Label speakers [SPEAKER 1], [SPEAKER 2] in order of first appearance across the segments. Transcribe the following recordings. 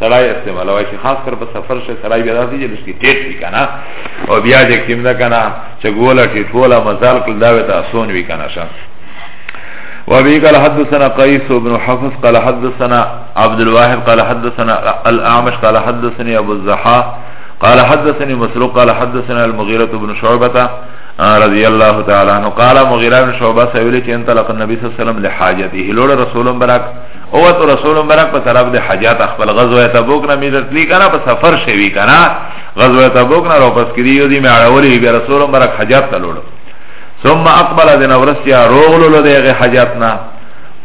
[SPEAKER 1] سړای استعمالوي شي خاص کر په سفر شي سړای بیا داسې جلس کې ټیټ وی کنه او بیا چې کیم نه کنه چې ګولا ټیټ ولا مزال کول دا وته اسون وی کنه شه وابي قال حدثنا قيس بن حفص قال حدثنا عبد الواحد قال حدثنا الاعمش قال حدثني ابو الزحا قال حدثني مسروق قال حدثنا المغيرة بن شعبة رضی الله تعالی عنہ قال مغیرہ بن شعبہ سویلی چه انطلق النبی صلی اللہ علیہ وسلم لحاجته لوڑ رسولم براک اوت رسول مبارک په طرف د حاجات خپل غزوه تبوک نه میدت لی کنه په سفر شوی کنه غزوه تبوک نه واپس کړي یو دی میړولی بیا رسول مبارک حاجات ته لوړو ثم اقبل د نورسیا روغلو له دغه حاجات نه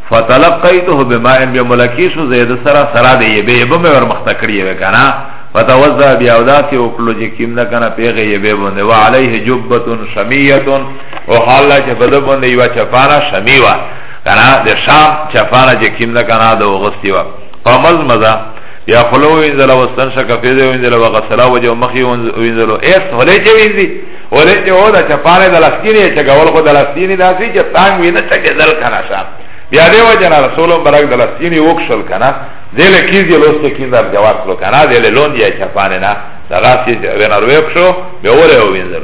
[SPEAKER 1] فتلقیته بماء بملکیش زید سرا سرا دی به به مې ور مخته کړی وې کنه فتوزع بیا اوداسی وکړو چې کیم نه کنه پیغه یې به باندې و علیه جبتون شمیتون او حالا چې بده باندې یو چپانا شمیوا کنا د شام چفانه چې کیم ده کنا د وغستی و قمز مزا یا خلو وینځل او سن شک فیزه وینځل او غسلا وجه مخی وینځل ایس هله چې وینځي هله چې او دا چفانه د لسکینه چې غول خو د لسکینه داسي چې تانګ وینه چې دل کنا شام بیا دی وجه نه رسول برک د لسکینه وکشل کنا دل کیږي لوست کیندار جواب کړو کنا دل لون دی چفانه نه دغه چې ونروي شو به وره وینځل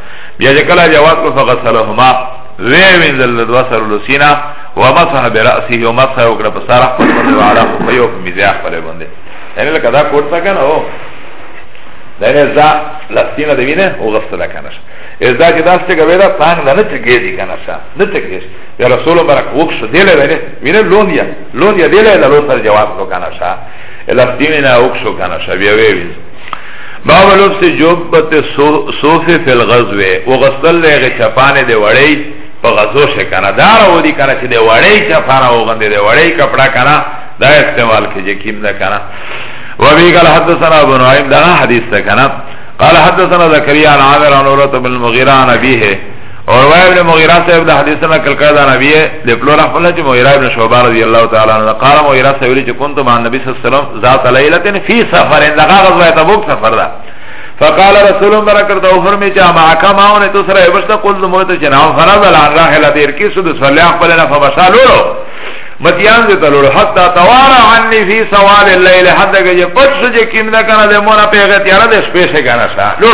[SPEAKER 1] بیا چې کله جواز کو فغسلهما وی وینځل د دوه سرو لسینا ومسح برأسه ومسح وکړه په سارا خپل باندې وعلى خفیو په میزه خپل باندې یعنی لکه دا کوټه کنه او دا نه ځا لسینا دی نه او غسل کنه از دا چې داسته کوي دا تان نه نه چګې دي کنه شا نه چګې یا رسول مبارک وښ دی له وینه وینه لونیا لونیا دی له لور سره جواب کو کنه شا لسینا وښ کنه شا بیا وی باب لبس جبت صوف فی الغزو و غسل لغه چپانه دی وړی په غزو شه کنه دا راو دی کنه چې دی وړی چپانه و غندې دی وړی کپڑا کنه دا استعمال کیږي کیم نه کنه و بی قال حدثنا ابو نعیم دا حدیث ته کنه قال حدثنا زکریا عن عامر عن عروه بن المغیره عن ابیه اور وای ابن مغیرہ صاحب دا حدیث نہ کل کر دا نبی ہے دے پلو رحمۃ اللہ چ مغیرہ ابن شعبہ رضی اللہ تعالی عنہ قال مغیرہ صاحب چ کنت مع نبی صلی اللہ علیہ وسلم ذات لیلۃ فی سفر ان لگا غزوہ تبوک سفر دا فقال رسول اللہ برکت او فرمی چا ما کا ما نے تو سرے بس قل موت چ نام فرض لا راحل دیر کی سود صلی اللہ علیہ وسلم فبشالو متیان دے تلو حتا توارا عنی فی سوال اللیل حد کہ پچ سجے کیم نہ کنا دے مونا پیغت یارا دے سپیشے کنا سا لو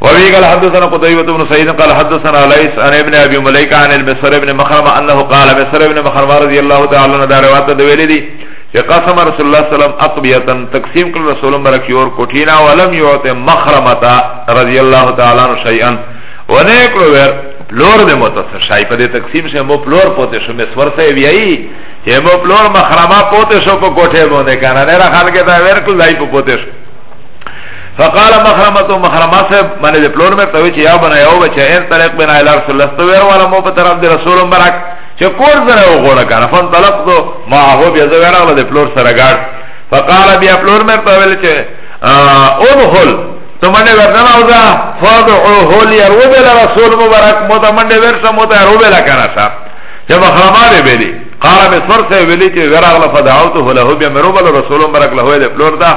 [SPEAKER 1] وابي قال حدثنا قتيبة بن سعيد قال حدثنا ليس عن ابن ابي مليكه عن المسر بن مخرمه انه قال مسر بن مخرمه رضي الله تعالى عنه دا روایت د ویلي دي چې قسم رسول الله صلی الله علیه وسلم اقبیه تقسیم کړ رسول مبارک یور کوټینا ولم یوت مخرمه رضی الله تعالی عنہ شیئا ونه کړو ور پلور د متصل شای په دې تقسیم شه مو پلور پوتې شو مې سور سه ویایي چې مو پلور مخرمه پوتې شو په کوټه باندې کنه نه را خلک دا ور کول دای په پوتې شو فقال مخرمتو مخرمه صاحب منه ده پلور مرتا ویچه یا بنا یو بچه این طریق بنا الى رسول الله استویر والا مو پا طرف ده رسول مبرک چه کور زنه او غوره کنه فان طلق دو ما هو بیا زویر اغلا ده پلور سرگار فقال بیا پلور مرتا ویچه ادخل تو منه ورنن اوزا فادعوه لیرو بلا رسول مبرک موتا منه ورشا موتا یرو بلا کنه شا چه مخرمه ده بلی قال مسور سے ویلی چه ورغلا فدعوته له بیا مروبل رسول مبرک له ده پلور ده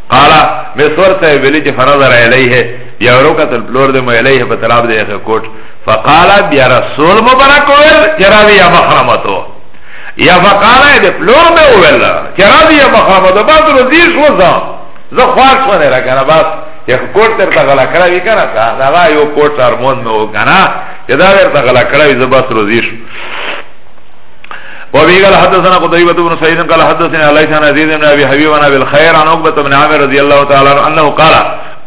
[SPEAKER 1] قال مسور ته ویلی چې فنظر الیه بیا وروکت البلور ده مو الیه په طرف ده یخه کوټ فقال بیا رسول مبارک ویل چراوی یا مخرمتو یا فقال ده بلور ده ویل چراوی یا مخرمتو باز رو زیر شو زا زا خواش ونه را کنه باز یک کوټ تر تا غلا کړی کنه تا دا یو کوټ ارمون مو کنه چې دا ورته غلا کړی زباس روزیش وابي قال حدثنا قتيبة بن سعيد قال حدثنا ليس عن عزيز بن ابي حبيب عن ابي الخير عن عقبة بن عامر رضي الله تعالى عنه انه قال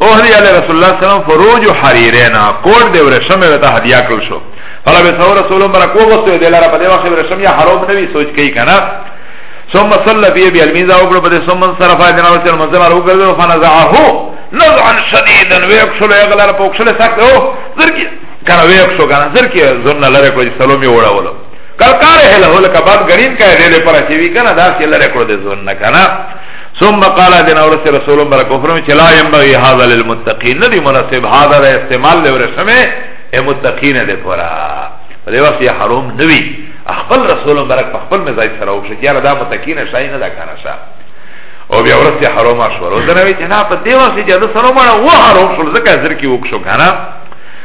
[SPEAKER 1] اوهدي على رسول الله صلى الله عليه وسلم فروج حريرنا كور دي ورشم وتا هديا کل شو فلا به سور رسول الله برکو وسو دي لاره پدې واخې ورشم يا حرام نبي سوچ کوي کنه ثم صلى في ابي الميزا وقرب بده ثم انصرف اذن الله صلى الله عليه وسلم وقرب فنزعه نزعا شديدا ويكشل يغلر پوكشل سخت او زرکی کنه ويكشو کنه زرکی زرنا لره کوئی سلومي وڑا ولو کلکاره هله هله کباب غنین کای دې دې پر شوی کنه دا چې لره کړو دې زون نه کنه ثم قال دین اور سے رسول الله برکو فرمائے چلا ينبغي هذا للمتقين ندی مناسب هذا را استعمال له ورسمه اے متقین دې پورا دې وخت یې حرام نوی خپل رسول الله برک خپل مزاج سره او چې یاره دا متقین شای نه دا کنه شا او بیا ورته حرام شو ورته نوی چې نه په دې وخت چې دا سره مړه و حرام شو ځکه ذکر کې وکړو کنه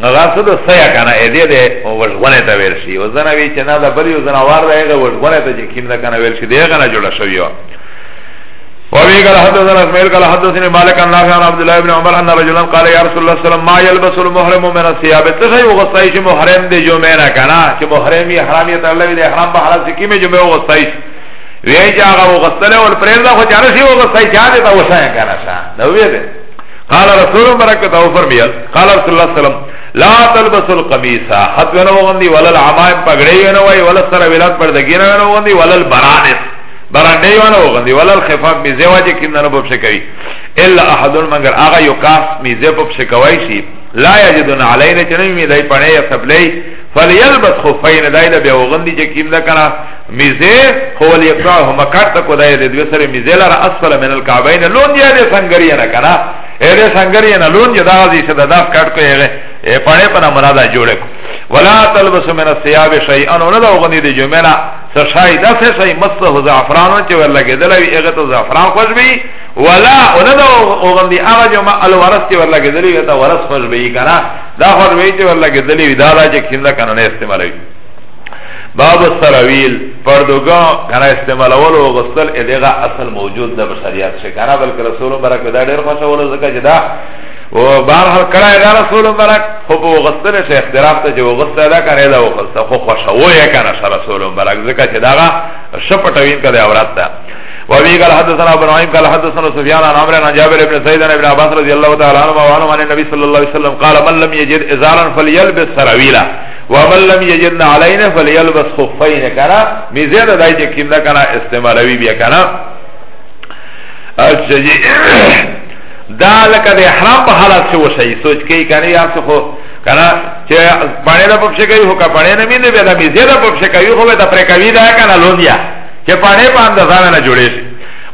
[SPEAKER 1] نو دا څه د سیا کنه اې دې دې وژغونه ته ویل شي او زنه وی چې نه دا بل یو زنوار دی هغه وژغونه ته چې کیم نه کنه ویل شي دی هغه نه جوړ شوی و وابي قال حدثنا اسماعيل قال حدثني مالك عن نافع عن عبد الله بن عمر ان رجلا قال يا رسول الله صلى الله عليه وسلم ما يلبس المحرم من الثياب تخي وغصاي چې محرم دی جو مینا کنه چې محرم یې حرام یې تعالی دې حرام به حلال سکی مې جو مې وغصاي وی چې هغه وغصله ول پرېږده خو جانه شي وغصاي جانه تا وسای کنه شا نو وی دې قال رسول برکت او فرمیل قال رسول الله سلام لا تلبس القمیص خط ونه وغندی ولا العمائم پګړی ونه وای ولا سره ولات پر دګینه ونه وغندی ولا البرانس برانډی ونه وغندی ولا الخفاف می زواج کینه نه بوښه کوي الا احد مگر هغه یو کاس می زه بوښه کوي شي لا یجدون علینا چنه می دای پړې یا سبلې فلیلبس خفین دای له به وغندی چې کیم دا کنه میزه هو الیقراء هم کارتا کو دای دوی سره میزه لار اسفل من الكعبین لون دی دې څنګه نه کنه اې دې څنګه نه لون دی دا دې څه دا داف کارت کو یې اې پړې پنا مرادا جوړ کو ولا تلبس من الثياب شيئا ولا لو غني دې جمعنا سشای دا څه شي مسه زعفران چې ولا کېدل وی هغه ته زعفران خوش وی ولا ولا دا غني هغه جمع الورث چې ولا کېدل وی دا ورث خوش وی کنه دا خوش وی چې ولا کېدل وی دا چې کیندا کنه استعمالوي باب السراویل پردوګا کنه استعمالول او غسل ادغه اصل موجود ده بشریات شه کنه بلکې رسول مبارک دا ډېر خوښه ول زکه چې دا او بار هر کړه دا رسول مبارک خو په غسل شه اختلاف ته چې غسل دا کنه دا غسل خو خوښه وې کنه رسول مبارک زکه چې دا شپټوین کړه عورت ده وابي قال حدثنا ابن عيم قال حدثنا سفيان عن عمرو عن جابر بن سعيد عن ابن عباس رضي الله تعالى عنهما وعنهم عن النبي صلى الله عليه وسلم قال من لم يجد ازارا فليلبس سراويلا ومن لم یجدن علین فلیلبس خفین کنا میزه دا دای چې کیم دا کنا استعمالوی بیا کنا اچھا جی دا لکه د احرام په حالت کې وشي سوچ کوي کنه یا څه خو کنه چې پړې نه پښه کوي هو کا پړې نه مینه بیا د میزه دا پښه کوي خو دا پر کوي دا کنه لوندیا چې پړې باندې ځان نه جوړې شي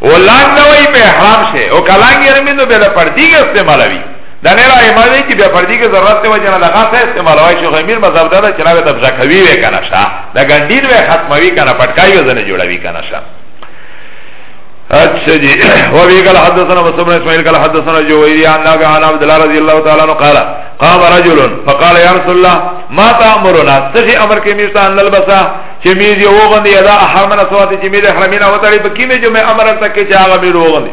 [SPEAKER 1] ولان نوې په احرام شي او کلانګي نه مینه بیا د پردي استعمالوي دا نه راي ما دي چې بیا فردي کې ضرورت ته وجنه دا غاصه استعمال وای شو غمیر مذهب دا چې راوي تبزا کوي وې کنه شا دا ګنډیر وې ختموي کنه پټکایو زنه جوړوي کنه شا اچھا جی و بی قال حدثنا مصعب بن اسماعيل قال حدثنا جويري عن نافع عن عبد الله رضي الله تعالى عنه قال قام رجل فقال يا رسول الله ما تأمرنا تخي امر کې میشتا ان البسا چې میز یو غندي ادا احرمنا سوات چې میز احرمنا وتړي په کې مې جو مې امر تک چې هغه مې وغندي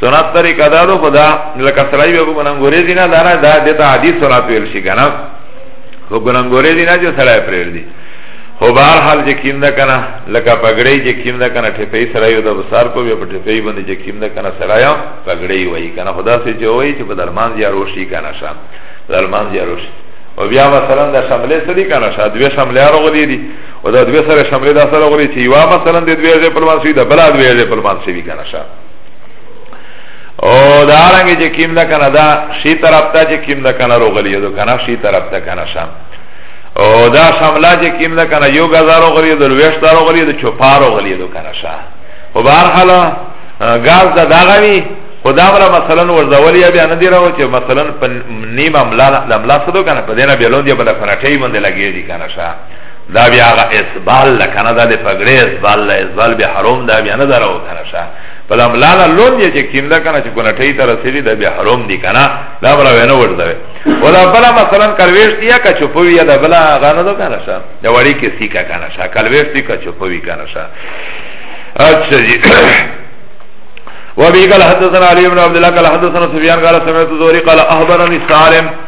[SPEAKER 1] سنت طریقه دا دو خدا لکه سرائی بے گنانگوری دینا دانا دا دیتا حدیث سنت ویل شی کنا خو گنانگوری دینا جو سرائی پریر دی خو بار حال جه کیم دا کنا لکه پگڑی جه کیم دا کنا ٹھپئی سرائیو دا بسار کو بیا پا ٹھپئی بندی جه کیم دا کنا سرائیو پگڑی وئی کنا خدا سے جو وئی چه پا درمان زیاروشی کنا شا درمان زیاروشی و بیا مثلا دا شمله سری کنه شا دوی شمله رو غلی دی و دا دوی سره شمله دا سره غلی چه یوا مثلا دی دوی جه پلمان سوی دا بلا دوی جه پلمان سوی کنه شا او دا رنګ چې کیم دا کنه دا شی طرف ته چې کیم دا کنه روغلی دو کنه شی طرف ته کنه شام او دا شملا چې کیم دا کنه یو غزارو غلی دو ویش دارو غلی دو چوپارو غلی دو کنه شا او بهر حال غاز دا داغوی خدا ملا مثلا ورزولی بیا نه دی راو چې مثلا په نیمه ملا لملا سدو کنه په دینه بیلون دی بل فرټی باندې لګی دی کنه شا دا بیا هغه اسبال له کنه دا د پګړې اسبال له اسبال به حرام دا بیا نه درو کنه شه په لاملاله لون یې چې کیندا کنه چې کونه ټی تر سری دا بیا حرام دی کنه دا بل ونه ورده ولا بل مثلا کلويش دی کا چوپوی دا بل غانه دو کنه شه دا وړي کې سی کا کنه شه کلويش دی کا چوپوی کنه شه اچھا جی وبه قال حدثنا علي بن عبد الله قال حدثنا سفيان قال سمعت زوري قال اخبرني سالم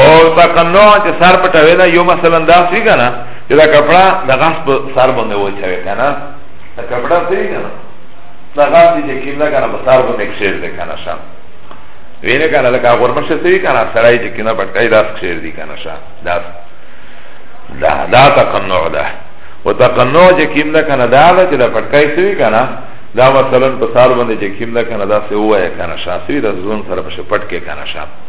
[SPEAKER 1] او په قنوع چې سر پټوي نه یو مثلا دا سی کنه چې دا کپڑا د غاس په سر باندې وچوي کنه دا کپڑا سی کنه دا غاس چې کیندا کنه په سر باندې کښیر دی کنه شام وینه کنه لکه غورمشه سی کنه سړی چې کیندا پټای داس کښیر دی کنه شام دا دا دا تقنع ده و تقنع چې کیندا کنه دا ده چې دا پټای سی کنه دا مثلا په سر باندې چې کیندا کنه دا سی وای کنه شام سی دا زون سره په پټ کې کنه شام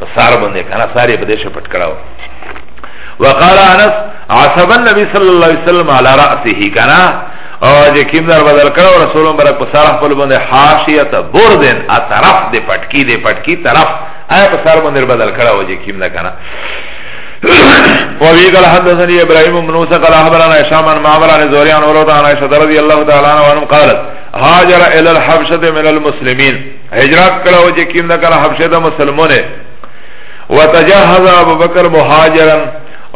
[SPEAKER 1] په سار باندې کنه ساري په دې شه پټ کړاو وقال انس عصب النبي صلى الله عليه وسلم على راسه کنه او چې کیم در بدل کړو رسول مبارک په سار خپل باندې حاشیه بردن ا طرف دې پټکی دې پټکی طرف آیا په سار باندې بدل کړو چې کیم نه کنه وابي قال حدثني ابراهيم بن موسى قال اخبرنا هشام عن معمر عن زهري عن عروه عن عائشه رضي الله تعالى عنها قالت هاجر الى الحبشه من المسلمين هجرت کړه او چې کیم نه کړه حبشه د مسلمانه وتجهز ابو بکر مهاجرا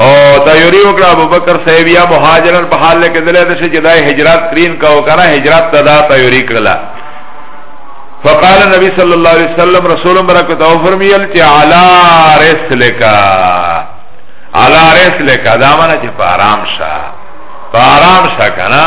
[SPEAKER 1] او تیاری وکړه ابو بکر صاحب یا مهاجرا په حال کې دلته د شي جدای هجرت ترین کا او کنه هجرت تدا تیاری کړه فقال نبی صلی الله علیه وسلم رسول برکت او فرمیل چې علا رسلک علا رسلک دا معنی چې په آرام شه په آرام شه کنه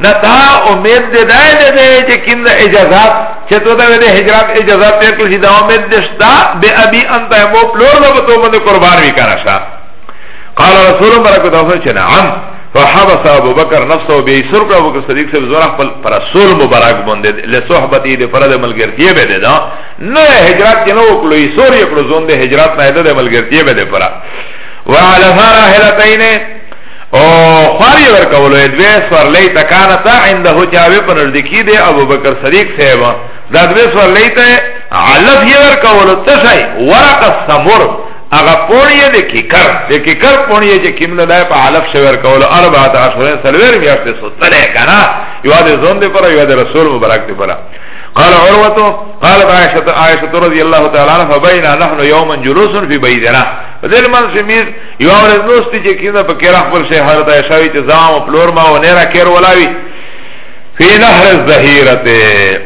[SPEAKER 1] نه دا امید دې دا دې چې کیند اجازات چې تو دا دې هجرت اجازات ته کړی دا امید دې شتا به ابي انت مو پلور نو ته باندې قربان وی کرا شا قال رسول برکو دا څه چې نعم فحبس ابو بکر نفسه به سر کو ابو بکر صدیق سے زورا خپل پر رسول مبارک باندې له صحبتي دې پر دې ملګرتي به دې دا نه هجرت کې نو کړو یې سور یې کړو زوند هجرت نه دې ملګرتي به دې پر وعلى فراحلتين او خواری ورکولو یې دوی سورلۍ ته کانه تا عنده چې هغه په نزدیکي دی ابوبکر صدیق صاحب دا دوی سورلۍ ته علف یې ورکولو څه شی ورق السمر هغه پونی دی کیکر دی کیکر پونی چې کیمله لای په علف شوی ورکول اربعه اشهر سلویر میاشتې ستنه کنه یو د زون دی پر یو د رسول مبارک دی پر قال عروه قال عائشه عائشه رضی الله تعالی عنها بین نحن یوما جلوس فی بیتنا بدل من سمیز یو ورځ نوستی چې کینه په کېرا خپل شي حضرت عائشہ وی چې زام او پلور ما و نه را کېر ولاوی فی نهر الظهیرته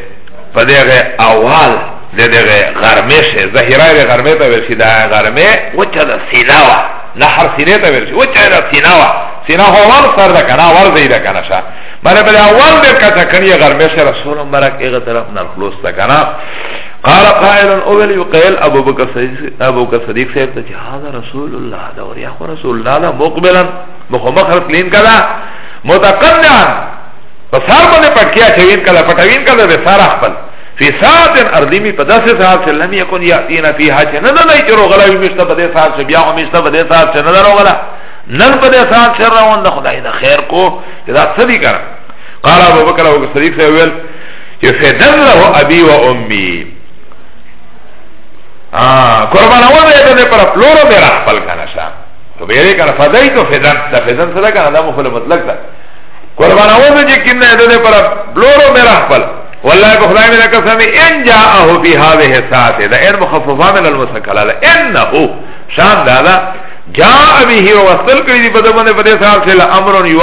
[SPEAKER 1] په دغه اول د دغه غرمه شه ظهیره د غرمه ته ورشي دا غرمه وچه د سیناوا نهر سینه ته ورشي وچه د سیناوا سینا هو ور سر ده کنه ور دی ده کنه شه بله بله اول د کته کنی غرمه شه رسول مبارک هغه طرف نه خلاص ده کنه قال قائل اول يقيل ابو بكر صديق ابو بكر صديق صاحب ته هذا رسول الله دا وریا خو رسول الله دا مقبلا مخمخر تلین کلا متقنعا پسار باندې پکیا چوین کلا پټوین کلا به سارا خپل فی ساعت اردیمی په داسې ساعت چې لم یکن یاتینا فیها چې نه نه نه چې روغلا وي مشته په دې ساعت چې بیا هم مشته په دې ساعت چې نه روغلا نن په دې ساعت چې روان د خدای د خیر کو چې دا څه دي کړه قال ابو بکر او صدیق سے ویل چې فدله ابي و امي قربان اول به ده پر پلورو به رخ پل کنه شا تو بیره کنه فدای تو فدان دا فدان سره کنه دا مخل مطلق ده قربان اول به جکیم نه ده پر پلورو به رخ پل والله کو خدای میرا قسم ان جاءه فی هذه الساعه ده ان مخففه من المسکله ده انه شان ده جاء به وصل کړي په دغه باندې په دې سره امر یو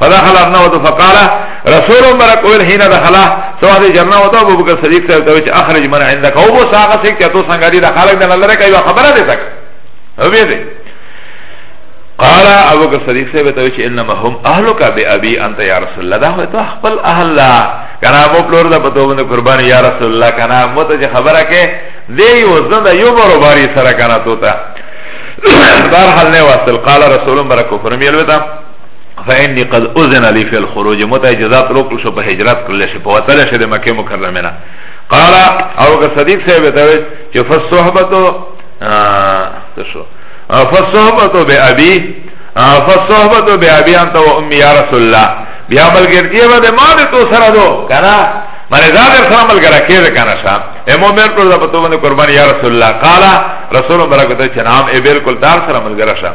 [SPEAKER 1] فدخل ارنوت فقال رسول مبارک اول حين دخل سواد جرنا وتا ابو بکر صدیق صاحب ته چې اخرج من عندك او بو ساغه سي چې تو څنګه دي دخل د الله کوي خبره ده تک او به دي قال ابو بکر صدیق صاحب ته چې انما هم اهلك بابي انت يا رسول الله دا ته خپل اهل کنا مو پلور دا پتو باندې قربان یا رسول الله کنا مو ته خبره کې دی یو زند یو برو باری سره کنا تو ته بار حال نه واصل قال رسول برکو فرمیل وتا فإني قد أذن لي في الخروج متى جزات روك لشو په هجرت کړل شي په وتل شي د مکه مکرمه نه قال او که صدیق صاحب ته وي چې فصحبت تشو فصحبت به ابي فصحبت به ابي انت و امي يا رسول الله بیا ملګرتیا به ما دې تو سره دو کنه من زاد سره ملګرا کېږي کنه شام امو مر پر په تو باندې قربان یا رسول الله قال رسول برکت چې نام ای بالکل تار سره ملګرا شام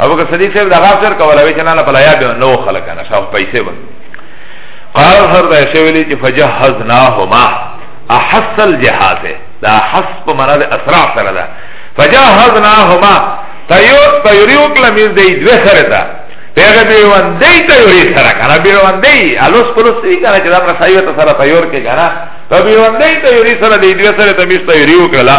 [SPEAKER 1] ابو بکر صدیق صاحب دغه افسر کوله وی چې نه نه پلایا به نو خلک نه شاو پیسې به قال سر دا شویلی چې فجهزناهما احس الجهاز دا حس په معنا د اسرع سره ده فجهزناهما تیو تیریو کلمیز دی دوه سره ده پیغه بیوان دی تیوری سره کنه بیوان دی الوس پلوس دی کنه چې دا پر سایو ته سره تیور کې کنه تو بیوان دی تیوری سره دی دوه سره تمیز تیریو کلا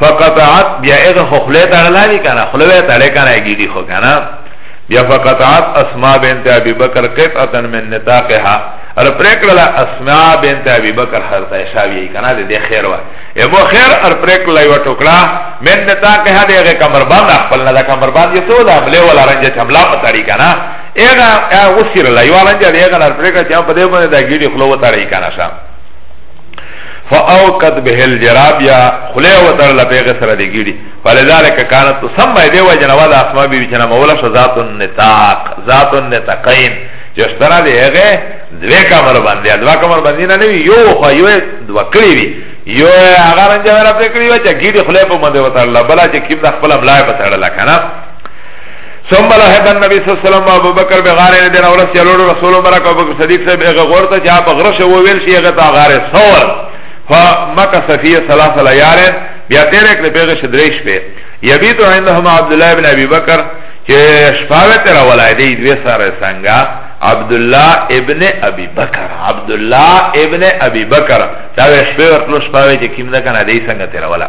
[SPEAKER 1] فقطعت بیا اغه خو خلی تړلا دی کنه خلوه تړه کنه گیدی خو کنه بیا فقطعت اسماء بنت ابي بکر قطعه من نطاقها ار پرکړه اسماء بنت ابي بکر حضرت عائشہ وی کنه دې خیر وا ابو خیر ار پرکړه یو ټوکړه من نطاقها دغه کمر باندې خپل نه کمر باندې ته ولا ملي ولا رنج چملا په طریقه نه اغه اوسیر لا یو رنج دې اغه ار پرکړه چې په دې باندې دا گیدی خلوه تړی کنه شام فاوقت به الجرابیا خله و تر لپیغه سره دی گیری فلذالک کانت تسمى دی و جنوا د اسماء بی جنا مولا ش ذات النطاق ذات النطاقین جسترا دی هغه دوه کمر باندې دوه کمر باندې نه وی یو خو یو دوه کړی وی یو هغه رنجه ور پر کړی و چې گیری خله په مده و تر لبلا چې کیم د خپل بلای په تړل کنه ثم لحق النبي صلى الله عليه وسلم ابو بكر بغار نه دین اورس یلو رسول مبارک ابو بکر صدیق صاحب هغه غورته چې اپ غرش و ویل شي هغه تا غار ثور فمکه صفیه ثلاث لیال بیا تیر کړ پیغه شدریش په یبیت عندهم عبد الله ابن ابي بکر چې شپاوه تر ولای دی دوی سره څنګه عبد الله ابن ابي بکر عبد الله ابن ابي بکر دا شپه ورتلو شپاوه چې کیم نه کنه دی څنګه تر ولای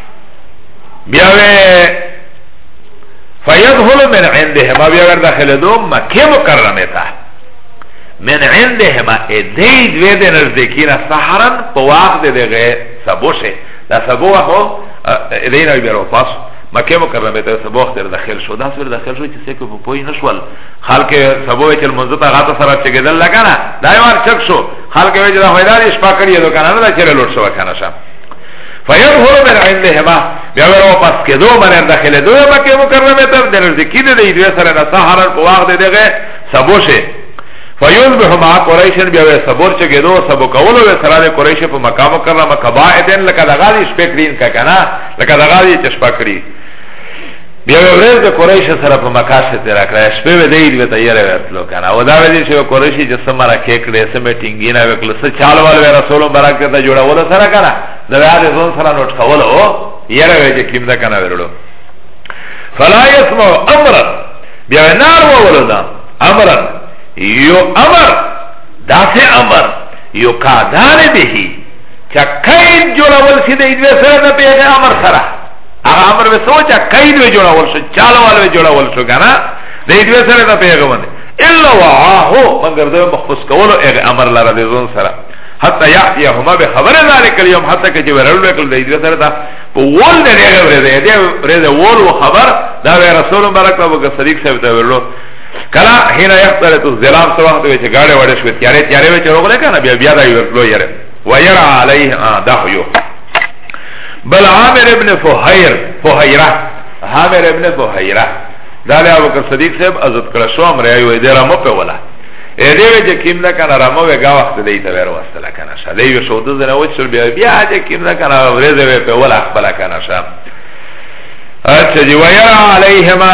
[SPEAKER 1] بیا وی فیدخل من عندهما بیا ور داخل دو مکه مکرمه تا من عندهما ادی دوی ده نزدیکین سحرن پا وقت ده غیر سبو شه ده سبو وقت ادی نوی بیرو پاسو مکه مکرمه ته سبو وخت داخل شو دا سره داخل شو چې څه کو پوي نشول خلک سبو چې منځ ته غاته سره چې ګدل لګانا دا یو چک شو خلک وی چې دا هیدار شپه کړی دو کنه نه چیرې لوټ شو کنه شه فیظهر من عندهما بیا ور واپس کېدو باندې داخله دوه مکه مکرمه ته د نزدیکی د دې دوه سره نه سحر په وخت دغه سبو شي فیذبح مع قریش بیا ور صبر چې کېدو سبو کولو ور سره قریش په مکه مکرمه قبائدن لکه دغه دې شپکرین کا کنه لکه دغه دې چې شپکری بیا یو ورځ د قریش سره په مکه شه تیر کړه شپه و دی د تیارې ورتلو کنه او دا ویل چې قریشی چې سمره کې کړې سمې ټینګی نه وکړه څه چال وال رسول مبارک ته جوړول سره کنه د یاد زون سره نوټ کول او یره وی چې کیم دا کنه ورلو فلا يسمع امرا بیا نار و ولدا امرا یو امر دا سه امر یو قادان به چا کین جوړول سي د دې سره د پیغمبر سره هغه امر به سوچ قید وی جوړا ول شو چاله وال وی جوړا ول شو کنه د دې دوه سره د پیغمبر الا واه مگر د مخفص کولو هغه امر لره د زون سره حتی یعطی هما به خبر ذلک اليوم حتی که ورل وکړ د دې سره دا ول نه هغه ورته دې ورته ول و خبر دا رسول مبارک او صدیق صاحب ته ورلو کلا هینا یختره تو زلام سو وخت وچ گاڑے وڑے شو تیارے تیارے وچ روغ لے کنا بیا بیا دا یو لو یرے ویرا علیہ دا یو بل عامر ابن فحیر فحیره عامر ابن فحیره دا له ابو بکر صدیق صاحب عزت کړه شو امر یې وې دره مو په ولا اې دې وې چې کیم نه کنه رامو وې گا وخت دې ته ور وسله کنه شه دې یو شو دې نه و چې بیا بیا چې کیم نه کنه ورې دې په ولا خپل کنه شه اچھا جی ویرا علیہما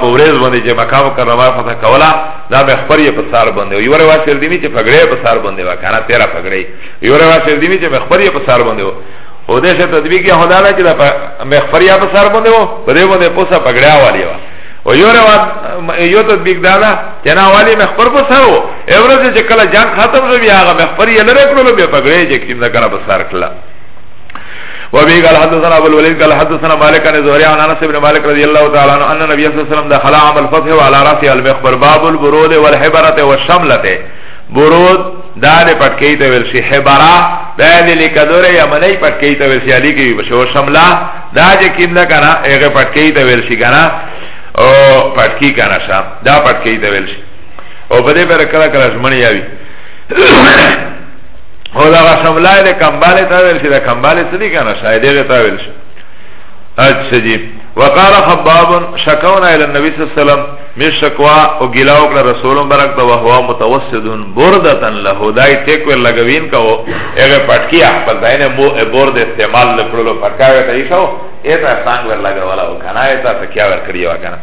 [SPEAKER 1] په ورځ باندې چې مکه مکرمه فتح کوله دا به خبر یې په سار باندې یو رواج شر دی چې پګړې په سار باندې وکړه تیرا پګړې یو رواج شر دی چې خبر یې په سار باندې و او دې څه تطبیق یې هدا نه چې دا مخبر یې په سار باندې و په دې باندې پوسه پګړیا والی و او یو رواج یو تطبیق دا دا چې نه والی مخبر په سار و اورځ چې کله جان ختم شو بیا هغه مخبر یې لره کړو بیا پګړې چې کیم دا کنه په سار کړل وبه قال حدثنا ابو الوليد قال حدثنا مالك عن زهري عن انس بن مالك رضي الله تعالى عنه ان النبي صلى الله عليه وسلم دخل عام الفتح وعلى راسه المخبر باب البرود والحبره والشمله برود دال پټکی ته ویل شي حبره دال لیکدور یا منی پټکی ته ویل شي علی کی بشو شمله دا چې کیم نه کنه هغه پټکی ته ویل شي کنه او پټکی کنه شا دا پټکی ته ویل شي او په دې پر کله کله ځمنی یاوي او دا غشملای ده کمبالی تاویل شی ده کمبالی سدی کنه شای دیغه تاویل شی اچھا جی وقال خباب شکونا الى النبي صلى الله عليه وسلم من شکوا او گلا وکړه رسول مبارک ته وهو متوسد بردتن له دای ټیک ور لګوین کو هغه پټکی خپل داینه مو برد استعمال لکړو پټکاوه ته ایښو ایتا سانګ ور لګولا وکنه ایتا تکیا ور کړیو کنه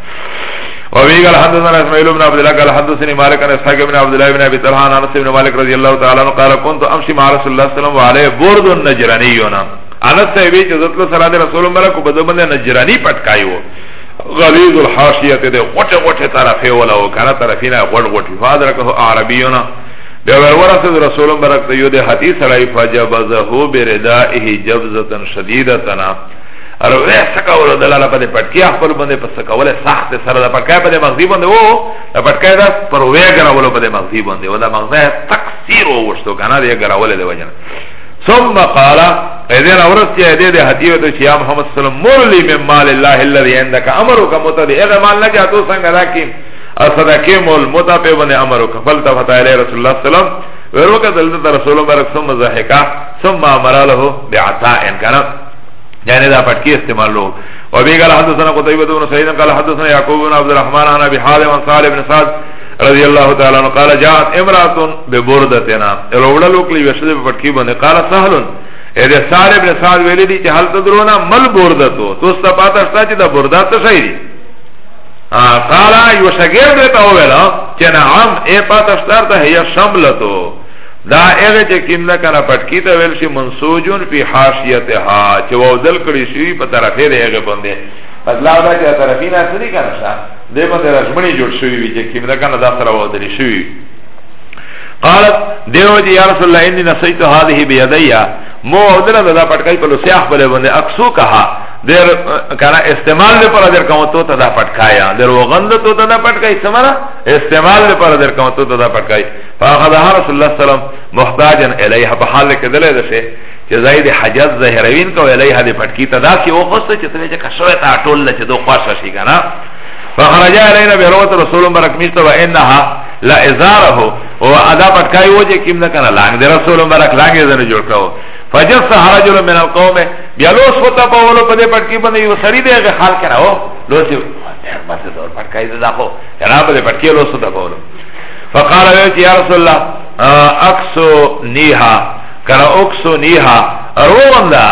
[SPEAKER 1] وابي قال حدثنا اسماعيل بن عبد الله قال حدثني مالك عن اسحاق بن عبد الله بن ابي طلحه عن انس بن مالك رضي الله تعالى عنه قال كنت امشي مع رسول الله صلى الله عليه وسلم وعليه برد النجراني انس صاحب چې ذات له سره رسول الله کو بدو باندې نجراني پټکایو غلیظ الحاشیه ته غټه غټه طرفه ولا او کنه طرفینا غټ غټ فادرکه عربیونه د ورورثه رسول برکت یو د حدیث علی فجبزه بردائه جبزه شدیده ارو وې سکا ور دلاله په دې پټکیا خپل باندې په سکا ولې سخت سره د پټکای په دې مغزي باندې وو د پټکای دا پر وې غراولو په دې مغزي باندې ودا مغزه تکثیر وشتو کنه دې غراولې دی وجنه ثم قال اذن اورت يا دي دي حديث تو شيا محمد صلى الله عليه وسلم مر لي من مال الله الذي عندك امرك متد اذا مال نه جاتو څنګه راکې اصدقه مول متى په باندې امرك فلتفت الى رسول الله صلى الله عليه وسلم ورو کتل ده رسول مبارک ثم زحکا ثم امر له بعطاء کنا یعنی دا پټکی استعمال لو و بی قال حدثنا قتيبة بن سعيد قال حدثنا يعقوب بن عبد الرحمن عن ابي حازم عن سالم بن سعد رضی اللہ تعالی عنہ قال جاءت امراه ببردتنا اروڑا لوک لی وشد پټکی باندې قال سهل اذا سالم بن سعد ویلی دی چې هل تدرونا مل بردتو تو ست پاتہ شتا چې دا بردات څه دی قالا یو شگیر دیتا اویلا چه نعم ای پاتا شتر تا هیا شملتو دا اغه چه کم نکنا پتکی تا ویل شی منسوجون فی حاشیت ها چه وودل کری شوی پا طرفی ده اغه بنده مطلب دا چه طرفی ناسه دی کنا شا ده بنده رجمنی جوڑ شوی بی چه کم نکنا دا سر وودلی شوی قالت دیو جی یا رسول اللہ انی نسیتو هذه بیدیا مو وودل دا پتکی پلو سیاح بلی بنده اکسو کها در کنه استعمال لپاره در کوم تو ته دا پټکایا در وغند تو ته دا پټکای سمرا استعمال لپاره در کوم تو ته دا پټکای فاخذ رسول الله صلی الله علیه وسلم محتاجا الیها په حال کې دلې ده چې زید حجاز زهروین کو الیها دې پټکی ته دا کې او خو څه چې څه چې کښوه تا ټول لچ دو خاصه شي کنه فخرج علينا بروت رسول مبارك مشت وانها لا ازاره او ادا پټکای و چې کیم نه کنه لانګ دې رسول مبارک لانګ یې زنه جوړ کړو فجسح رجل من القوم بیا لوس وتا په ولو په دې پټکی باندې یو سړی دی هغه حال کړه او لوس یې بس دور پټکای دا خو کرا په دې پټکی لوس وتا په ولو فقال یا رسول الله اکسو نیها کرا اکسو نیها روان دا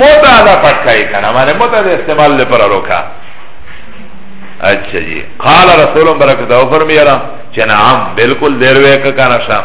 [SPEAKER 1] موتا دا پټکای کنه معنی موتا د استعمال لپاره روکا اچھا جی قال رسول برکت او فرمیرا چنعم بالکل دیر ویک کانا شام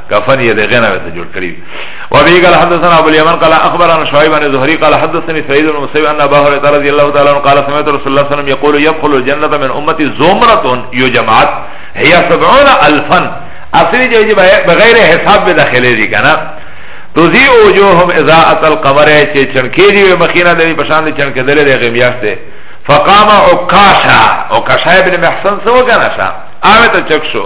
[SPEAKER 1] کفن یې دغه نه ته جوړ کړی او به قال حدثنا ابو اليمن قال اخبرنا شعيب بن زهري قال حدثني سعيد بن مسيب ان ابا هريره رضي الله تعالى عنه قال سمعت رسول الله صلى الله عليه وسلم يقول يدخل الجنه من امتي زمره يجمعت هي 70000 اصلي جو جی بغیر حساب به داخله دي کنه تزی وجوههم اذا اتى القمر چه چنکی دی مخینا دی پشان دی چنکی دل دی غمیاشته فقام عکاشا عکاشا ابن محسن سو کنه شا آوه تا چک شو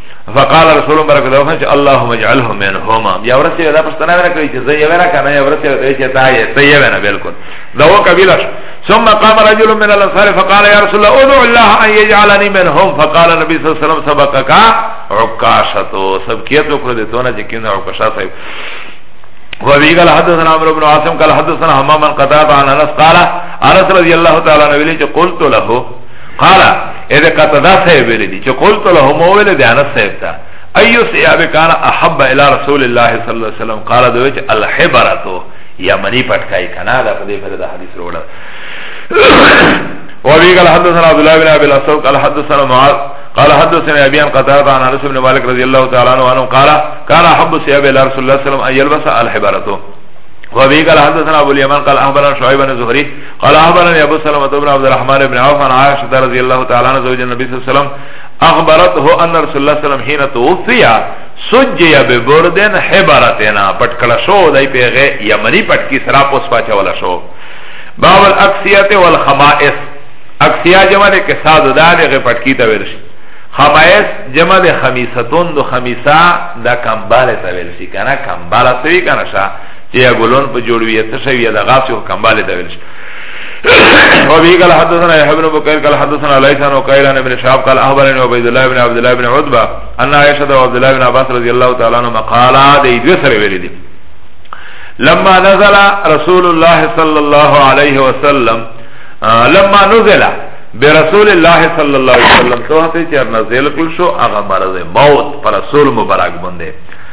[SPEAKER 1] فقال رسول الله برکت الله چې اللهم اجعله منهما بیا ورسې دا پښتنه ونه کړی چې زه یې ونه کنه یا ورسې دا چې تا یې ته یې ونه بالکل دا و قبیله ثم قام رجل من الانصار فقال يا رسول الله ادعو الله ان يجعلني منهم فقال النبي صلى الله عليه وسلم سبقك عكاشة سبقيت وکړه دې تونه چې کینه عکاشا صاحب وابي قال حدثنا عمرو بن عاصم قال حدثنا همام قتادة عن انس قال انس رضي الله تعالى عنه قلت له قال اذا قتدا صاحب ویل دي چې قلت له مو ویل دي انس صاحب ته ايو صياب كان احب الى رسول الله صلى الله عليه وسلم قال دوی چې الحبرتو یمنی پټکای کنا دا په دې پر د حدیث وروړ وابي قال حدثنا عبد الله بن ابي الاسود قال حدثنا معاذ قال حدثنا ابي عن قتاده عن انس بن مالك رضي الله تعالى عنه قال كان احب صياب الى رسول الله صلى الله عليه وسلم ان يلبس الحبرتو وابي قال حدثنا ابو اليمن قال اخبرنا شعيب بن زهري قال اخبرني ابو سلمة بن عبد الرحمن بن عوف عن عائشة رضي الله تعالى عنها زوج النبي صلى الله عليه وسلم اخبرته ان رسول الله صلى الله عليه وسلم حين توفي سجي ببرد حبرتنا پټکړه شو دای پیغه یمنی پټکی سرا پوس پاچا ولا شو باب الاکسیات والخمائس اکسیا جمع ده کساد دانه پټکی ته ورشي خمائس جمع ده خمیستون دو خمیسا دا کمباله ته ورشي کنه کمباله سوی کنه شا یا گلون پا جوڑوی یا تشوی یا دا غاسی و کمبالی دویلش و بی قال حدثنا يحيى بن بكير قال حدثنا ليس عن وقيل عن ابن شهاب قال اخبرني عبيد الله بن عبد الله بن عتبه ان عائشه وعبد الله بن عباس رضي الله تعالى عنهما قالا دي دوی سره ویل دي لما نزل رسول الله صلى الله عليه وسلم آه، لما نزل برسول الله صلى الله عليه وسلم تو هته چر نازل کل شو هغه مرض موت پر رسول مبارک باندې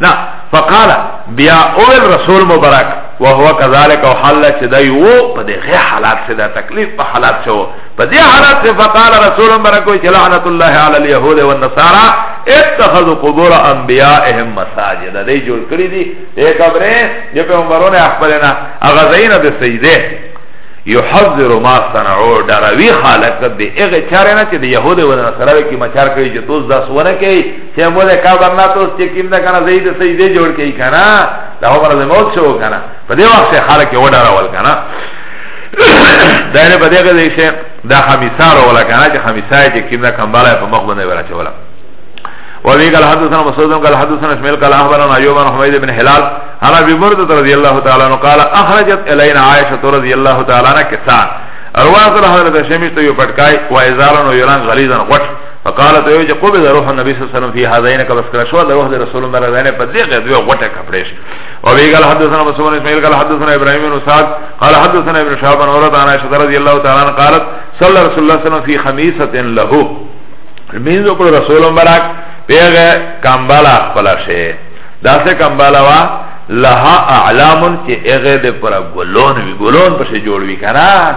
[SPEAKER 1] نا فقال بیا اول رسول مبارک وهو كذلك وحل چې دا یو په دغه حالات سره دا تکلیف په حالات شو په دې حالات سره فقال رسول مبارک چې لعنت الله علی اليهود والنصارى اتخذوا قبور انبیائهم مساجد دې جوړ کړی دي دې قبره دې په عمرونه خپلنا هغه زینه د سیده یحذر ما صنعوا دروی خالق دې هغه چاره نه چې د يهود او نصارا کې مچار کړی چې توس داس ونه کوي چه موده کابر نا توس چه کم دا کنا زید سجده جوڑ کئی کنا دا عمر از موت شو کنا پا دی وقت سے خالق وڈا رول کنا دائره پا دیگه دیشه دا خمیسا رولا کنا چه خمیسای چه کم دا کمبالا پا مخ بنده برا چه ولا وابي قال حدثنا مسعود قال حدثنا اسماعيل قال اخبرنا ايوب بن حميد بن هلال عن ابي برده رضي الله تعالى عنه قال اخرجت الينا عائشه رضي الله تعالى عنها كسان ارواح حضرت شمس تو يو پټکای و ازارن و يران غليظن غټ فقال تو یوجه قبض روح النبی صلی اللہ علیہ وسلم فی حضین کا بسکر شو اللہ روح رسول اللہ علیہ وسلم پر دیغ دوی غوٹے کپڑیش و بی قال حدثنا مسعود اسماعیل قال حدثنا ابراہیم بن سعد قال حدثنا ابن شعب عن عورت عن عائشہ رضی اللہ تعالی عنہ قالت صلی رسول اللہ علیہ وسلم فی خمیسۃ له مینزو پر رسول مبارک پیغ کمبالا خپل شی داسه کمبالا وا لها اعلام چې هغه د پر ګلون وی ګلون پسې جوړ وی کنه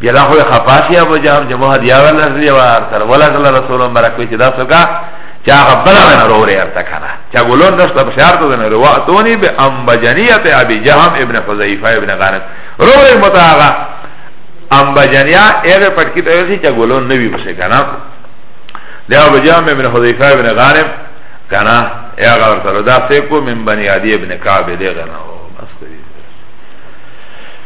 [SPEAKER 1] بلا خو خفاشی ابو جام چې مه دی هغه نزلی و ارسل ولا صلی الله رسول مبارک چې دا څنګه چې هغه بل نه وروره ارته کنه چې ګولون نشته په شرط ده نه رواتونی به ام بجنیت ابي جهم ابن حذیفه ابن غانم وروره متاغه ام بجنیا ایره پټکی ته وسی چې ګولون نه وی بشه کنه دا ابو جهم ابن حذیفه ابن غانم کنه یا غور سره دا سیکو من بنی عدی ابن کعب دی غنه